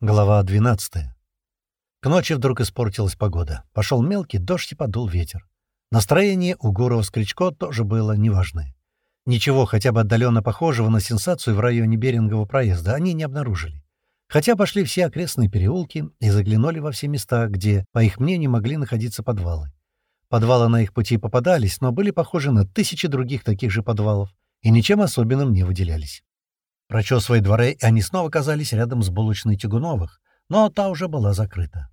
Глава 12. К ночи вдруг испортилась погода. Пошел мелкий дождь и подул ветер. Настроение у Гурова с Кричко тоже было неважное. Ничего хотя бы отдаленно похожего на сенсацию в районе Берингового проезда они не обнаружили. Хотя пошли все окрестные переулки и заглянули во все места, где, по их мнению, могли находиться подвалы. Подвалы на их пути попадались, но были похожи на тысячи других таких же подвалов и ничем особенным не выделялись. Прочесывая дворы, они снова оказались рядом с булочной Тягуновых, но та уже была закрыта.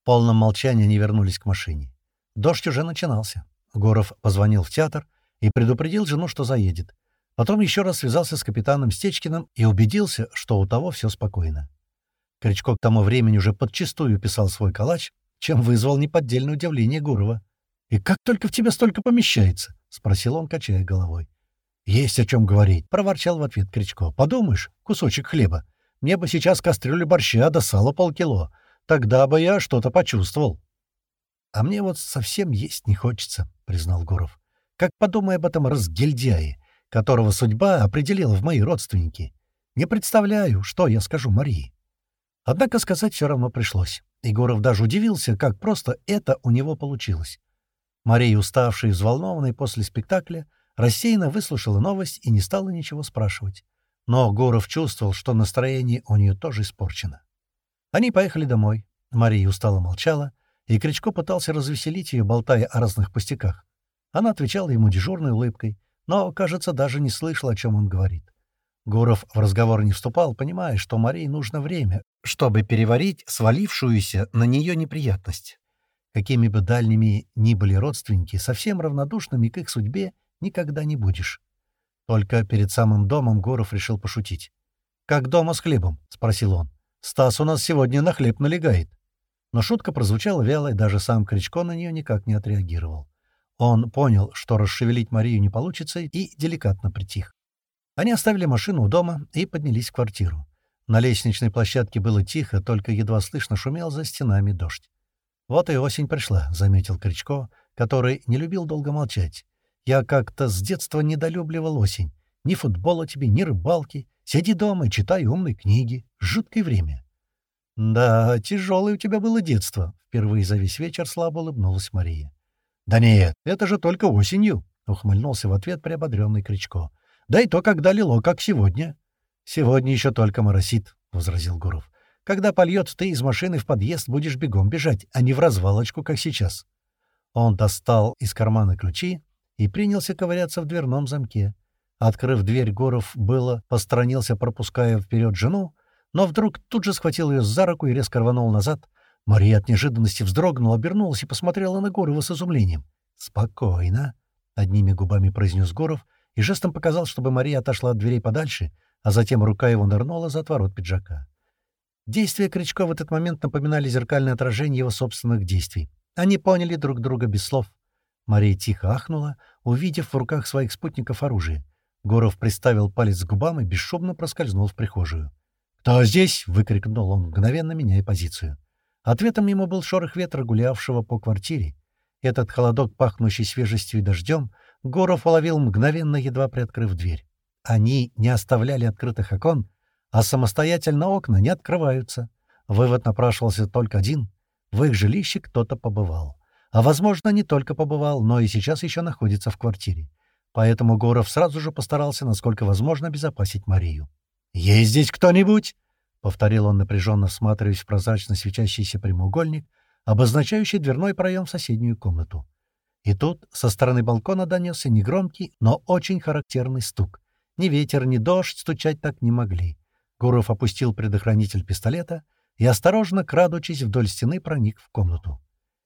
В полном молчании они вернулись к машине. Дождь уже начинался. Горов позвонил в театр и предупредил жену, что заедет. Потом еще раз связался с капитаном Стечкиным и убедился, что у того все спокойно. Кричко к тому времени уже подчистую писал свой калач, чем вызвал неподдельное удивление Гурова. «И как только в тебя столько помещается?» — спросил он, качая головой. «Есть о чем говорить», — проворчал в ответ Кричко. «Подумаешь, кусочек хлеба. Мне бы сейчас кастрюлю борща до сала полкило. Тогда бы я что-то почувствовал». «А мне вот совсем есть не хочется», — признал Гуров. «Как подумай об этом разгильдяе, которого судьба определила в мои родственники. Не представляю, что я скажу Марии». Однако сказать все равно пришлось. Егоров даже удивился, как просто это у него получилось. Мария, уставшая и взволнованная после спектакля, рассеянно выслушала новость и не стала ничего спрашивать. Но Гуров чувствовал, что настроение у нее тоже испорчено. Они поехали домой. Мария устало молчала, и Кричко пытался развеселить ее, болтая о разных пустяках. Она отвечала ему дежурной улыбкой, но, кажется, даже не слышала, о чем он говорит. Гуров в разговор не вступал, понимая, что Марии нужно время, чтобы переварить свалившуюся на нее неприятность. Какими бы дальними ни были родственники, совсем равнодушными к их судьбе никогда не будешь. Только перед самым домом Горов решил пошутить. «Как дома с хлебом?» — спросил он. «Стас у нас сегодня на хлеб налегает». Но шутка прозвучала вяло, и даже сам Кричко на нее никак не отреагировал. Он понял, что расшевелить Марию не получится, и деликатно притих. Они оставили машину у дома и поднялись в квартиру. На лестничной площадке было тихо, только едва слышно шумел за стенами дождь. «Вот и осень пришла», — заметил Кричко, который не любил долго молчать. Я как-то с детства недолюбливал осень. Ни футбола тебе, ни рыбалки. Сиди дома и читай умные книги. Жуткое время. «Да, тяжелое у тебя было детство», — впервые за весь вечер слабо улыбнулась Мария. «Да нет, это же только осенью», — ухмыльнулся в ответ приободренный Кричко. «Да и то, когда лило, как сегодня». «Сегодня еще только моросит», — возразил Гуров. «Когда польет, ты из машины в подъезд будешь бегом бежать, а не в развалочку, как сейчас». Он достал из кармана ключи, и принялся ковыряться в дверном замке. Открыв дверь, Горов было посторонился, пропуская вперед жену, но вдруг тут же схватил ее за руку и резко рванул назад. Мария от неожиданности вздрогнула, обернулась и посмотрела на Горова с изумлением. «Спокойно», — одними губами произнес Горов и жестом показал, чтобы Мария отошла от дверей подальше, а затем рука его нырнула за отворот пиджака. Действия Кричко в этот момент напоминали зеркальное отражение его собственных действий. Они поняли друг друга без слов. Мария тихо ахнула, увидев в руках своих спутников оружие. Горов приставил палец к губам и бесшумно проскользнул в прихожую. «Кто здесь?» — выкрикнул он, мгновенно меняя позицию. Ответом ему был шорох ветра, гулявшего по квартире. Этот холодок, пахнущий свежестью и дождем, Горов уловил мгновенно, едва приоткрыв дверь. Они не оставляли открытых окон, а самостоятельно окна не открываются. Вывод напрашивался только один — в их жилище кто-то побывал. А, возможно, не только побывал, но и сейчас еще находится в квартире. Поэтому Горов сразу же постарался, насколько возможно, обезопасить Марию. «Есть здесь кто-нибудь?» — повторил он, напряженно всматриваясь в прозрачно свечащийся прямоугольник, обозначающий дверной проем в соседнюю комнату. И тут со стороны балкона донесся негромкий, но очень характерный стук. Ни ветер, ни дождь стучать так не могли. Гуров опустил предохранитель пистолета и, осторожно крадучись вдоль стены, проник в комнату.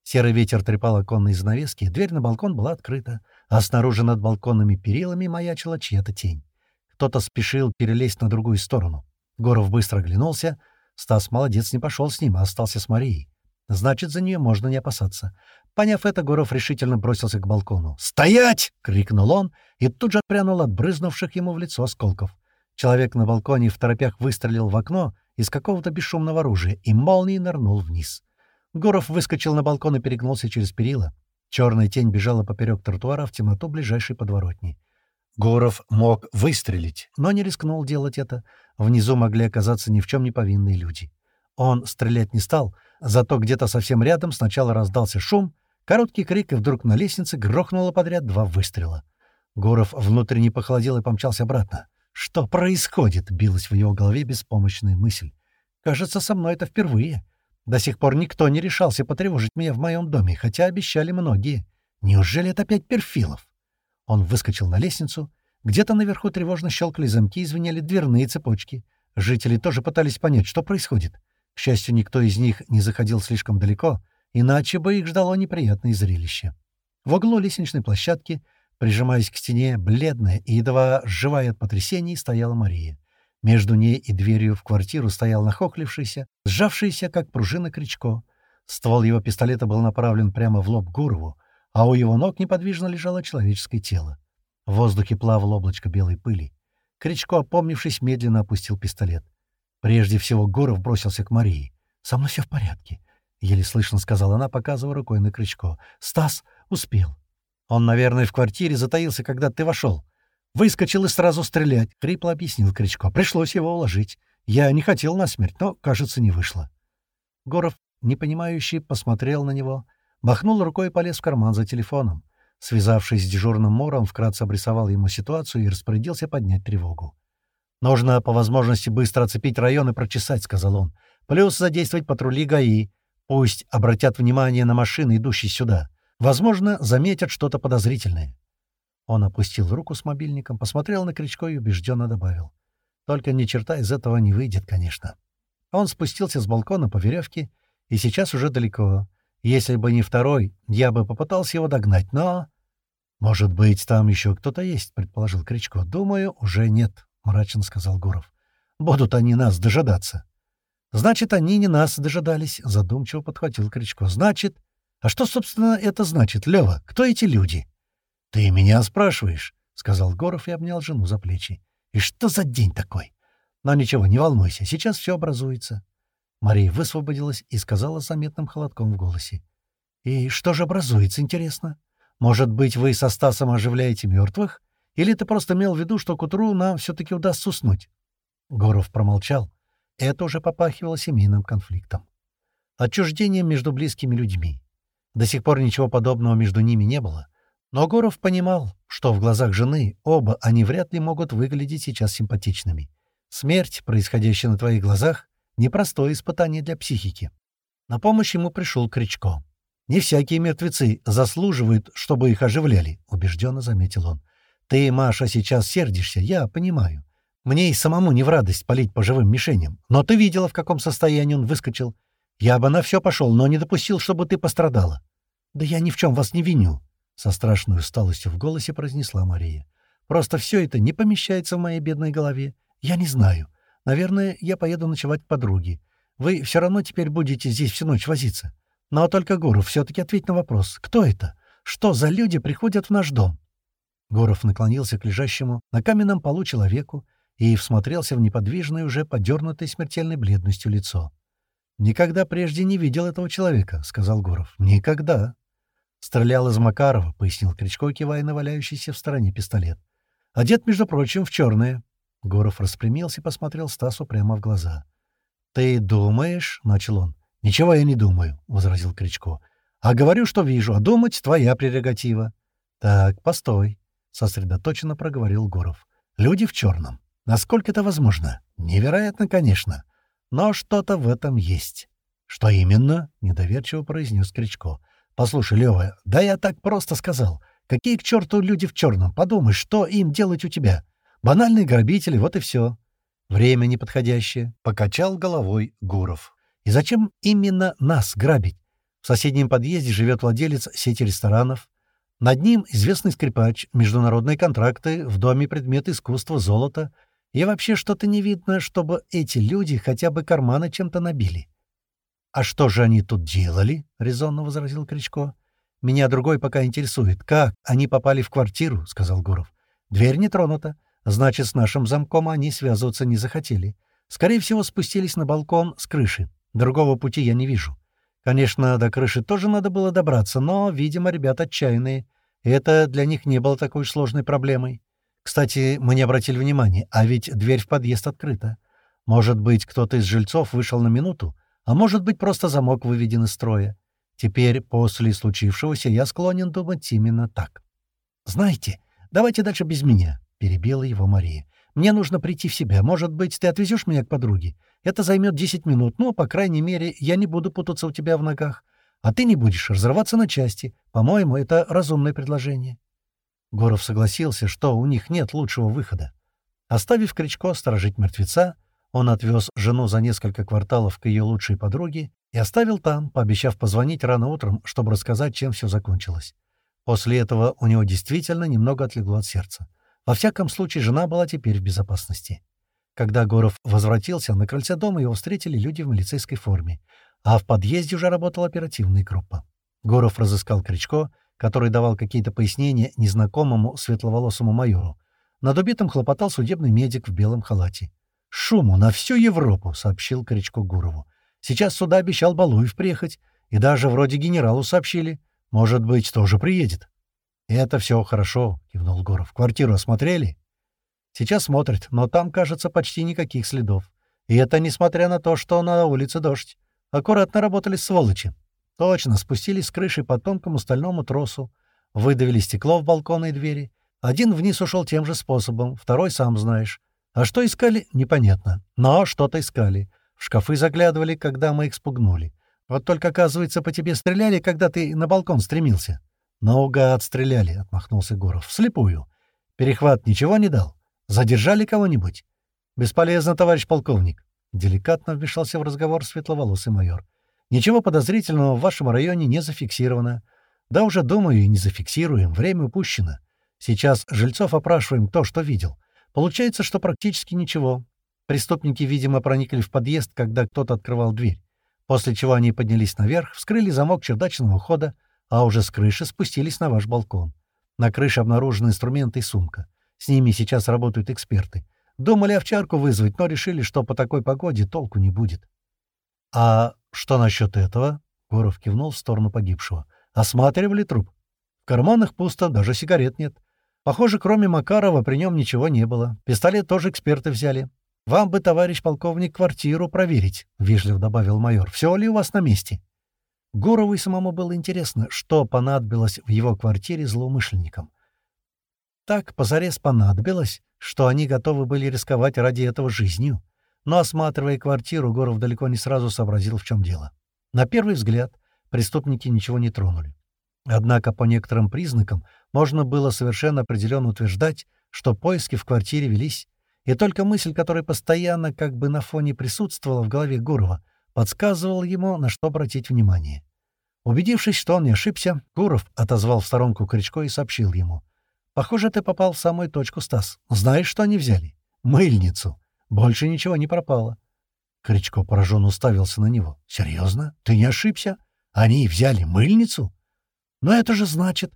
Серый ветер трепал оконные занавески, дверь на балкон была открыта, а снаружи над балконными перилами маячила чья-то тень. Кто-то спешил перелезть на другую сторону. Горов быстро оглянулся. Стас молодец не пошел с ним, а остался с Марией. Значит, за нее можно не опасаться. Поняв это, Горов решительно бросился к балкону. «Стоять!» — крикнул он и тут же отпрянул от брызнувших ему в лицо осколков. Человек на балконе в торопях выстрелил в окно из какого-то бесшумного оружия и молнией нырнул вниз. Горов выскочил на балкон и перегнулся через перила. Черная тень бежала поперек тротуара в темноту ближайшей подворотни. Горов мог выстрелить, но не рискнул делать это. Внизу могли оказаться ни в чем не повинные люди. Он стрелять не стал, зато где-то совсем рядом сначала раздался шум, короткий крик, и вдруг на лестнице грохнуло подряд два выстрела. Гуров внутренне похолодел и помчался обратно. «Что происходит?» — билась в его голове беспомощная мысль. «Кажется, со мной это впервые. До сих пор никто не решался потревожить меня в моем доме, хотя обещали многие. Неужели это опять Перфилов?» Он выскочил на лестницу. Где-то наверху тревожно щелкали замки и звенели дверные цепочки. Жители тоже пытались понять, что происходит. К счастью, никто из них не заходил слишком далеко, иначе бы их ждало неприятное зрелище. В углу лестничной площадки — Прижимаясь к стене, бледная и едва живая от потрясений, стояла Мария. Между ней и дверью в квартиру стоял нахохлившийся, сжавшийся, как пружина Кричко. Ствол его пистолета был направлен прямо в лоб Гурову, а у его ног неподвижно лежало человеческое тело. В воздухе плавало облачко белой пыли. Кричко, опомнившись, медленно опустил пистолет. Прежде всего Гуров бросился к Марии. «Со мной все в порядке», — еле слышно сказала она, показывая рукой на Кричко. «Стас успел». Он, наверное, в квартире затаился, когда ты вошел. Выскочил и сразу стрелять, — хрипло объяснил Кричко. Пришлось его уложить. Я не хотел на смерть, но, кажется, не вышло. Горов, непонимающий, посмотрел на него, махнул рукой и полез в карман за телефоном. Связавшись с дежурным мором, вкратце обрисовал ему ситуацию и распорядился поднять тревогу. «Нужно по возможности быстро оцепить район и прочесать», — сказал он. «Плюс задействовать патрули ГАИ. Пусть обратят внимание на машины, идущие сюда. Возможно, заметят что-то подозрительное. Он опустил руку с мобильником, посмотрел на Кричко и убежденно добавил. Только ни черта из этого не выйдет, конечно. Он спустился с балкона по веревке, и сейчас уже далеко. Если бы не второй, я бы попытался его догнать, но... «Может быть, там еще кто-то есть», — предположил Кричко. «Думаю, уже нет», — мрачно сказал Гуров. «Будут они нас дожидаться». «Значит, они не нас дожидались», — задумчиво подхватил Кричко. «Значит, а что, собственно, это значит, Лева? Кто эти люди? — Ты меня спрашиваешь, — сказал Горов и обнял жену за плечи. — И что за день такой? Но ничего, не волнуйся, сейчас все образуется. Мария высвободилась и сказала заметным холодком в голосе. — И что же образуется, интересно? Может быть, вы со Стасом оживляете мертвых? Или ты просто имел в виду, что к утру нам все-таки удастся уснуть? Горов промолчал. Это уже попахивало семейным конфликтом. Отчуждением между близкими людьми. До сих пор ничего подобного между ними не было. Но Горов понимал, что в глазах жены оба они вряд ли могут выглядеть сейчас симпатичными. Смерть, происходящая на твоих глазах, — непростое испытание для психики. На помощь ему пришел Кричко. «Не всякие мертвецы заслуживают, чтобы их оживляли», — убежденно заметил он. «Ты, Маша, сейчас сердишься, я понимаю. Мне и самому не в радость палить по живым мишеням. Но ты видела, в каком состоянии он выскочил. Я бы на все пошел, но не допустил, чтобы ты пострадала. Да я ни в чем вас не виню, — со страшной усталостью в голосе произнесла Мария. Просто все это не помещается в моей бедной голове. Я не знаю. Наверное, я поеду ночевать к подруге. Вы все равно теперь будете здесь всю ночь возиться. Но только, Гуров, все-таки ответь на вопрос. Кто это? Что за люди приходят в наш дом?» Гуров наклонился к лежащему на каменном полу человеку и всмотрелся в неподвижное, уже подернутое смертельной бледностью лицо. «Никогда прежде не видел этого человека», — сказал Гуров. «Никогда». «Стрелял из Макарова», — пояснил Кричко, кивая на валяющийся в стороне пистолет. «Одет, между прочим, в черное». Гуров распрямился и посмотрел Стасу прямо в глаза. «Ты думаешь?» — начал он. «Ничего я не думаю», — возразил Кричко. «А говорю, что вижу, а думать — твоя прерогатива». «Так, постой», — сосредоточенно проговорил Гуров. «Люди в черном. Насколько это возможно? Невероятно, конечно. Но что-то в этом есть. — Что именно? — недоверчиво произнес Кричко. — Послушай, Лёва, да я так просто сказал. Какие к черту люди в черном? Подумай, что им делать у тебя? Банальные грабители, вот и все. Время неподходящее. Покачал головой Гуров. И зачем именно нас грабить? В соседнем подъезде живет владелец сети ресторанов. Над ним известный скрипач, международные контракты, в доме предмет искусства, золото — и вообще что-то не видно, чтобы эти люди хотя бы карманы чем-то набили. «А что же они тут делали?» — резонно возразил Кричко. «Меня другой пока интересует. Как они попали в квартиру?» — сказал Гуров. «Дверь не тронута. Значит, с нашим замком они связываться не захотели. Скорее всего, спустились на балкон с крыши. Другого пути я не вижу. Конечно, до крыши тоже надо было добраться, но, видимо, ребята отчаянные. Это для них не было такой сложной проблемой. Кстати, мы не обратили внимания, а ведь дверь в подъезд открыта. Может быть, кто-то из жильцов вышел на минуту, А может быть, просто замок выведен из строя. Теперь, после случившегося, я склонен думать именно так. «Знаете, давайте дальше без меня», — перебила его Мария. «Мне нужно прийти в себя. Может быть, ты отвезешь меня к подруге? Это займет 10 минут. Ну, по крайней мере, я не буду путаться у тебя в ногах. А ты не будешь разрываться на части. По-моему, это разумное предложение». Горов согласился, что у них нет лучшего выхода. Оставив Кричко сторожить мертвеца, он отвез жену за несколько кварталов к ее лучшей подруге и оставил там, пообещав позвонить рано утром, чтобы рассказать, чем все закончилось. После этого у него действительно немного отлегло от сердца. Во всяком случае, жена была теперь в безопасности. Когда Горов возвратился, на крыльце дома его встретили люди в милицейской форме, а в подъезде уже работала оперативная группа. Горов разыскал Кричко, который давал какие-то пояснения незнакомому светловолосому майору. Над убитым хлопотал судебный медик в белом халате. «Шуму на всю Европу», — сообщил Кричко Гурову. Сейчас сюда обещал Балуев приехать, и даже вроде генералу сообщили. Может быть, тоже приедет. — Это все хорошо, — кивнул Горов. — Квартиру осмотрели? — Сейчас смотрят, но там, кажется, почти никаких следов. И это несмотря на то, что на улице дождь. Аккуратно работали сволочи. Точно, спустились с крыши по тонкому стальному тросу, выдавили стекло в балконной двери. Один вниз ушел тем же способом, второй сам знаешь. А что искали, непонятно. Но что-то искали. В шкафы заглядывали, когда мы их спугнули. Вот только, оказывается, по тебе стреляли, когда ты на балкон стремился. — Наугад стреляли, — отмахнулся Гуров. — Вслепую. Перехват ничего не дал? Задержали кого-нибудь? — Бесполезно, товарищ полковник. Деликатно вмешался в разговор светловолосый майор. — Ничего подозрительного в вашем районе не зафиксировано. Да уже, думаю, и не зафиксируем. Время упущено. Сейчас жильцов опрашиваем то, что видел. Получается, что практически ничего. Преступники, видимо, проникли в подъезд, когда кто-то открывал дверь, после чего они поднялись наверх, вскрыли замок чердачного хода, а уже с крыши спустились на ваш балкон. На крыше обнаружены инструменты и сумка. С ними сейчас работают эксперты. Думали овчарку вызвать, но решили, что по такой погоде толку не будет. «А что насчет этого?» — Гуров кивнул в сторону погибшего. «Осматривали труп. В карманах пусто, даже сигарет нет. Похоже, кроме Макарова при нем ничего не было. Пистолет тоже эксперты взяли. «Вам бы, товарищ полковник, квартиру проверить», — вежливо добавил майор. «Все ли у вас на месте?» Гурову и самому было интересно, что понадобилось в его квартире злоумышленникам. Так позарез понадобилось, что они готовы были рисковать ради этого жизнью. Но, осматривая квартиру, Гуров далеко не сразу сообразил, в чем дело. На первый взгляд преступники ничего не тронули. Однако по некоторым признакам можно было совершенно определенно утверждать, что поиски в квартире велись, и только мысль, которая постоянно как бы на фоне присутствовала в голове Гурова, подсказывала ему, на что обратить внимание. Убедившись, что он не ошибся, Гуров отозвал в сторонку Кричко и сообщил ему. «Похоже, ты попал в самую точку, Стас. Знаешь, что они взяли? Мыльницу. Больше ничего не пропало». Кричко пораженно уставился на него. «Серьезно? Ты не ошибся? Они взяли мыльницу? Но это же значит...»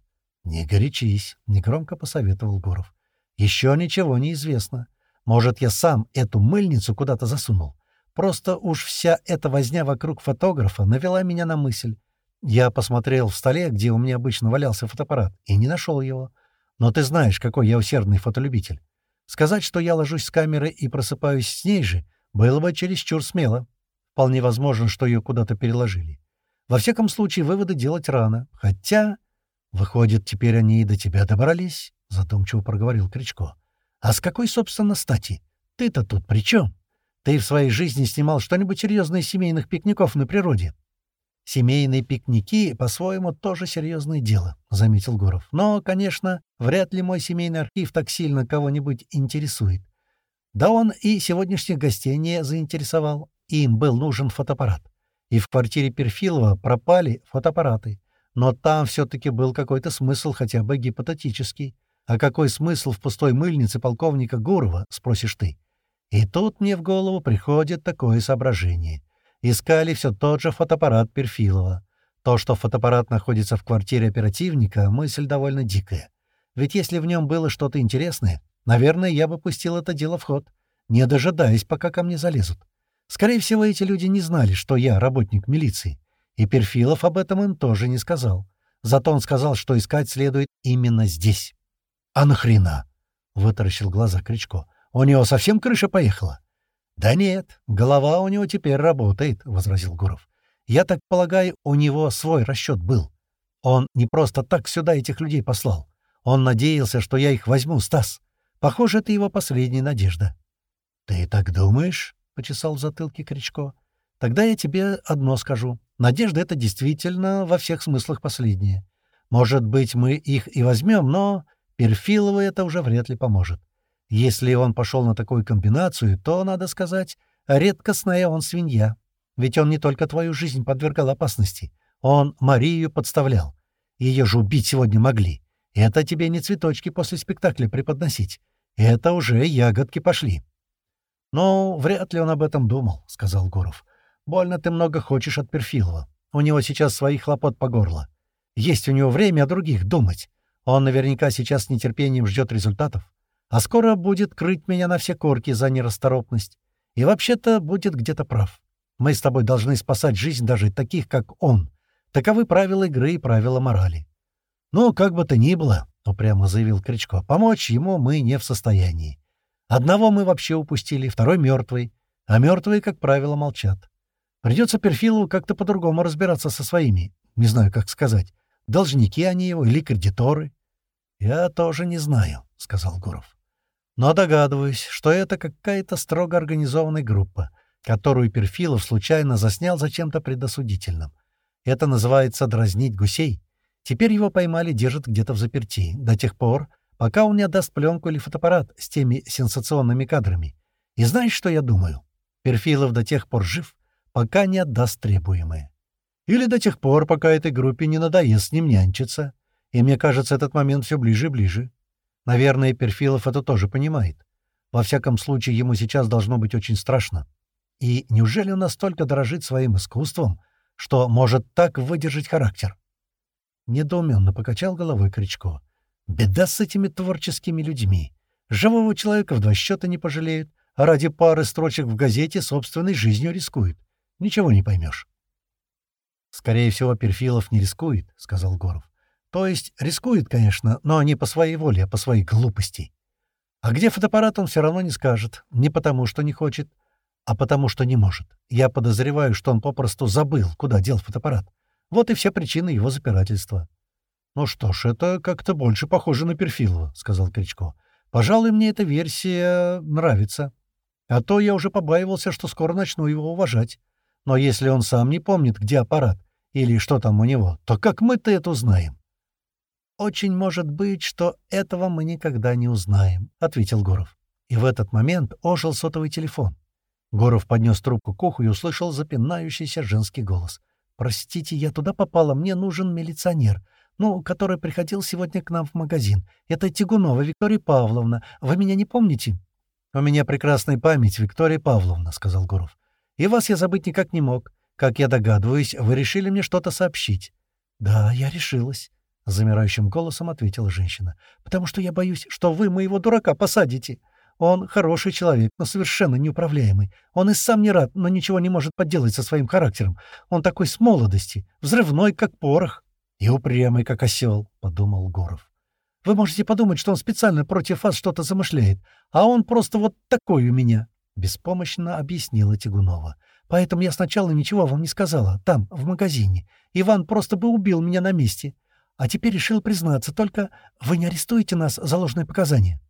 «Не горячись», — негромко посоветовал Гуров. «Еще ничего не известно. Может, я сам эту мыльницу куда-то засунул. Просто уж вся эта возня вокруг фотографа навела меня на мысль. Я посмотрел в столе, где у меня обычно валялся фотоаппарат, и не нашел его. Но ты знаешь, какой я усердный фотолюбитель. Сказать, что я ложусь с камерой и просыпаюсь с ней же, было бы чересчур смело. Вполне возможно, что ее куда-то переложили. Во всяком случае, выводы делать рано. Хотя, выходит, теперь они и до тебя добрались, — задумчиво проговорил Кричко. А с какой, собственно, стати? Ты-то тут при чем? Ты в своей жизни снимал что-нибудь серьезное семейных пикников на природе? Семейные пикники, по-своему, тоже серьезное дело, — заметил Гуров. Но, конечно, вряд ли мой семейный архив так сильно кого-нибудь интересует. Да он и сегодняшних гостей не заинтересовал. Им был нужен фотоаппарат. И в квартире Перфилова пропали фотоаппараты. Но там все-таки был какой-то смысл, хотя бы гипотетический. А какой смысл в пустой мыльнице полковника Гурова, спросишь ты? И тут мне в голову приходит такое соображение. Искали все тот же фотоаппарат Перфилова. То, что фотоаппарат находится в квартире оперативника, мысль довольно дикая. Ведь если в нем было что-то интересное, наверное, я бы пустил это дело в ход, не дожидаясь, пока ко мне залезут. Скорее всего, эти люди не знали, что я работник милиции. И Перфилов об этом им тоже не сказал. Зато он сказал, что искать следует именно здесь. «А нахрена?» — вытаращил глаза Кричко. «У него совсем крыша поехала?» «Да нет, голова у него теперь работает», — возразил Гуров. «Я так полагаю, у него свой расчет был. Он не просто так сюда этих людей послал. Он надеялся, что я их возьму, Стас. Похоже, это его последняя надежда». «Ты так думаешь?» — почесал в затылке Кричко. «Тогда я тебе одно скажу. Надежда — это действительно во всех смыслах последняя. Может быть, мы их и возьмем, но Перфилову это уже вряд ли поможет. Если он пошел на такую комбинацию, то, надо сказать, редкостная он свинья. Ведь он не только твою жизнь подвергал опасности. Он Марию подставлял. Ее же убить сегодня могли. Это тебе не цветочки после спектакля преподносить. Это уже ягодки пошли. «Ну, вряд ли он об этом думал», — сказал Гуров. «Больно ты много хочешь от Перфилова. У него сейчас своих хлопот по горло. Есть у него время о других думать. Он наверняка сейчас с нетерпением ждет результатов. А скоро будет крыть меня на все корки за нерасторопность. И вообще-то будет где-то прав. Мы с тобой должны спасать жизнь даже таких, как он. Таковы правила игры и правила морали. «Ну, как бы то ни было», — упрямо заявил Кричко, — «помочь ему мы не в состоянии. Одного мы вообще упустили, второй мертвый, а мертвые, как правило, молчат. Придется Перфилову как-то по-другому разбираться со своими, не знаю, как сказать, должники они его или кредиторы». «Я тоже не знаю», — сказал Гуров. Но догадываюсь, что это какая-то строго организованная группа, которую Перфилов случайно заснял за чем-то предосудительным. Это называется «дразнить гусей». Теперь его поймали, держат где-то в заперти, до тех пор, пока он не отдаст пленку или фотоаппарат с теми сенсационными кадрами. И знаешь, что я думаю? Перфилов до тех пор жив, пока не отдаст требуемое. Или до тех пор, пока этой группе не надоест с ним нянчиться. И мне кажется, этот момент все ближе и ближе. Наверное, Перфилов это тоже понимает. Во всяком случае, ему сейчас должно быть очень страшно. И неужели он настолько дорожит своим искусством, что может так выдержать характер? Недоуменно покачал головой Кричко. Беда с этими творческими людьми. Живого человека в два счета не пожалеют, а ради пары строчек в газете собственной жизнью рискует. Ничего не поймешь. «Скорее всего, Перфилов не рискует», — сказал Горов. То есть рискует, конечно, но не по своей воле, а по своей глупости. А где фотоаппарат, он все равно не скажет. Не потому, что не хочет, а потому, что не может. Я подозреваю, что он попросту забыл, куда дел фотоаппарат. Вот и все причины его запирательства. «Ну что ж, это как-то больше похоже на Перфилова», — сказал Кричко. «Пожалуй, мне эта версия нравится. А то я уже побаивался, что скоро начну его уважать. Но если он сам не помнит, где аппарат или что там у него, то как мы-то это узнаем?» «Очень может быть, что этого мы никогда не узнаем», — ответил Горов. И в этот момент ожил сотовый телефон. Горов поднес трубку к уху и услышал запинающийся женский голос. «Простите, я туда попала, мне нужен милиционер, ну, который приходил сегодня к нам в магазин. Это Тягунова Виктория Павловна. Вы меня не помните?» «У меня прекрасная память, Виктория Павловна», — сказал Гуров. «И вас я забыть никак не мог. Как я догадываюсь, вы решили мне что-то сообщить». «Да, я решилась. — замирающим голосом ответила женщина. «Потому что я боюсь, что вы моего дурака посадите. Он хороший человек, но совершенно неуправляемый. Он и сам не рад, но ничего не может поделать со своим характером. Он такой с молодости, взрывной, как порох, и упрямый, как осел», — подумал Горов. «Вы можете подумать, что он специально против вас что-то замышляет, а он просто вот такой у меня», — беспомощно объяснила Тягунова. «Поэтому я сначала ничего вам не сказала, там, в магазине. Иван просто бы убил меня на месте». А теперь решил признаться, только вы не арестуете нас за ложные показания?»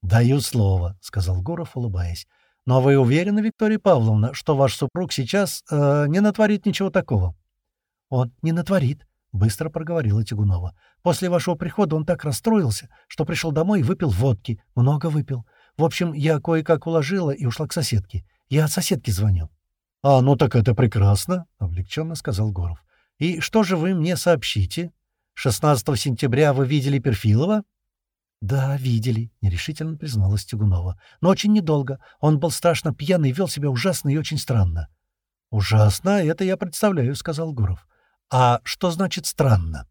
«Даю слово», — сказал Гуров, улыбаясь. «Но вы уверены, Виктория Павловна, что ваш супруг сейчас э, не натворит ничего такого?» «Он не натворит», — быстро проговорила Тягунова. «После вашего прихода он так расстроился, что пришел домой и выпил водки. Много выпил. В общем, я кое-как уложила и ушла к соседке. Я от соседки звоню». «А, ну так это прекрасно», — облегченно сказал Горов. «И что же вы мне сообщите?» 16 сентября вы видели Перфилова?» «Да, видели», — нерешительно призналась Тягунова. «Но очень недолго. Он был страшно пьяный, вел себя ужасно и очень странно». «Ужасно, это я представляю», — сказал Гуров. «А что значит странно?»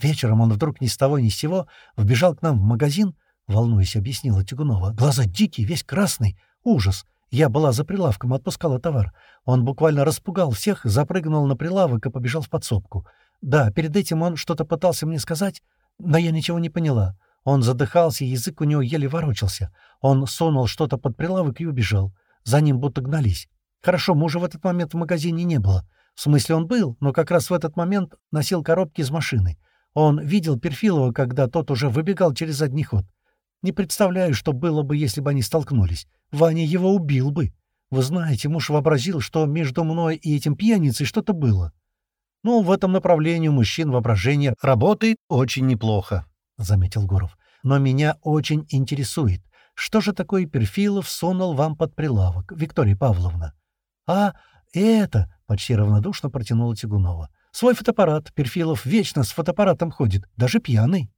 Вечером он вдруг ни с того ни с сего вбежал к нам в магазин, волнуясь, объяснила Тягунова. Глаза дикие, весь красный. Ужас. Я была за прилавком, отпускала товар. Он буквально распугал всех, запрыгнул на прилавок и побежал в подсобку. Да, перед этим он что-то пытался мне сказать, но я ничего не поняла. Он задыхался, язык у него еле ворочался. Он сунул что-то под прилавок и убежал. За ним будто гнались. Хорошо, мужа в этот момент в магазине не было. В смысле, он был, но как раз в этот момент носил коробки из машины. Он видел Перфилова, когда тот уже выбегал через задний ход. Не представляю, что было бы, если бы они столкнулись. Ваня его убил бы. Вы знаете, муж вообразил, что между мной и этим пьяницей что-то было. Ну, в этом направлении у мужчин воображение работает очень неплохо, — заметил Гуров. Но меня очень интересует, что же такое Перфилов сунул вам под прилавок, Виктория Павловна? — А, это, — почти равнодушно протянула Тягунова. — Свой фотоаппарат. Перфилов вечно с фотоаппаратом ходит, даже пьяный.